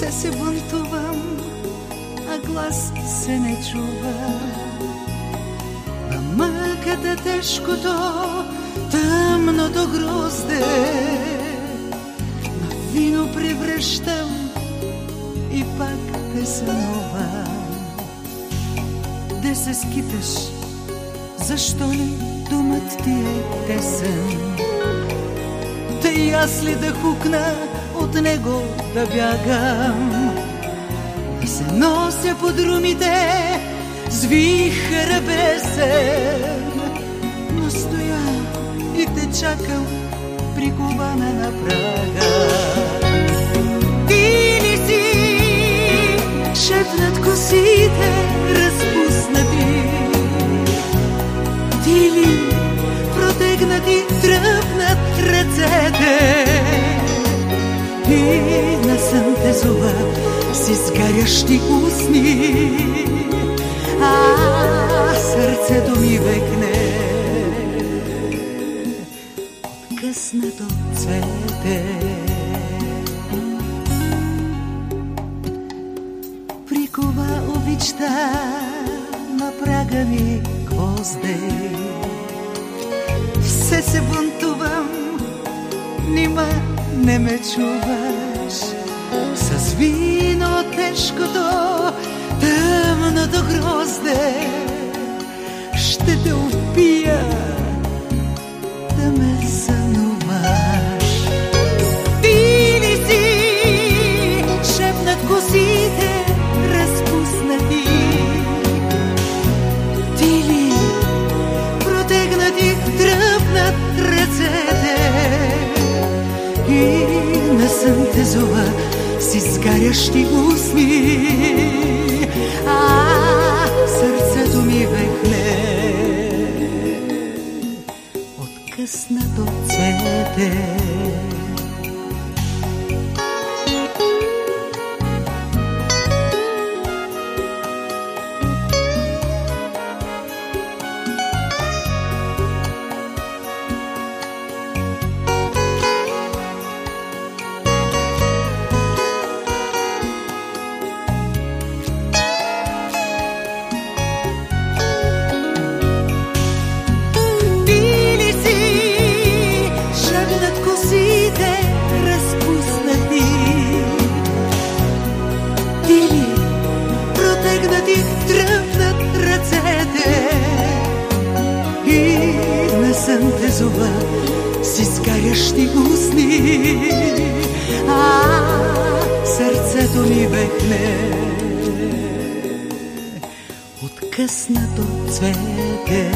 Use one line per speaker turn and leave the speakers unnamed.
Се се бунтувам, а глас се не чува. А мъката тежкото, тъмното грозде, на вино превръщам и пак те сънува. Де се скиташ, защо ли думът ти е тесен? Тъй аз ли да хукна, от него да бягам? И се нося по друмите с вихъра бесен. Но стоя и те чакам прикована на прага. Ти ли си шепнат косите разпуснати? Ти ли протегнати тръпнат ръцете? И на сън те зова с изгарящи устни, а сърцето ми векне къснато цвете. Прикова обичта на прага ми гвоздей. Все се бунтувам, нима не ме чуваш. С вино тежкото, тъмното грозде, ще И на сън те зова с изгарящи устни, а сърцето ми вехне откъснато цвете. Ми вехне откъснато цвете.